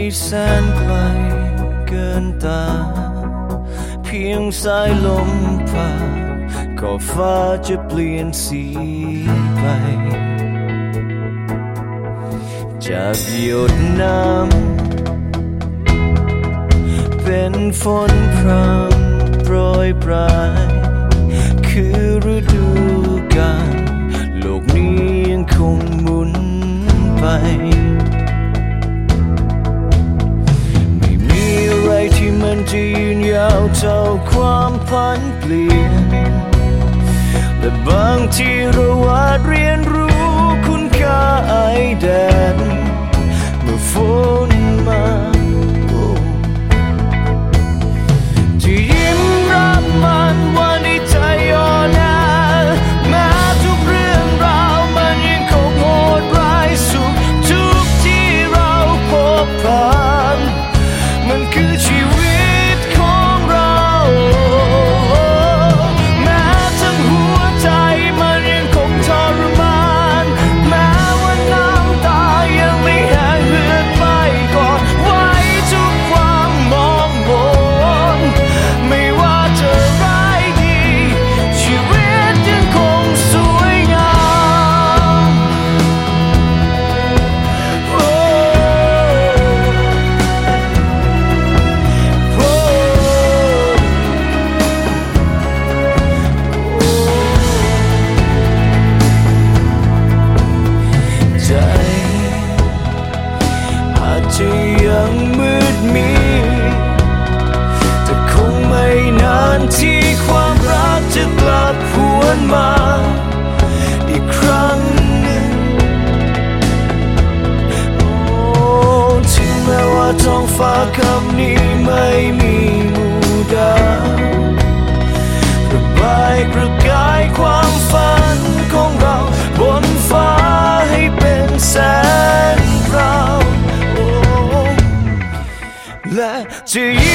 ไกลแสนไกลเกินตา เพียงสายลมผ่าก็ฟ้าจะเปลี่ยนสีไป จากหยดน้ำเป็นฝนพรำโปรยปลาย คือฤดูกาลโลกนี้ยังคงหมุนไป จะยืนยาวเท่าความผันเปลี่ยน และบางทีเราอาจเรียนรู้คุณค่าไอแดนเมื่อฝน จะยังมืดมิดแต่คงไม่นานที่ความรักจะกลับหวนมาอีกครั้งโอ้ถึงแม้ว่าท้องฟ้าคำนี้ไม่มี 只因。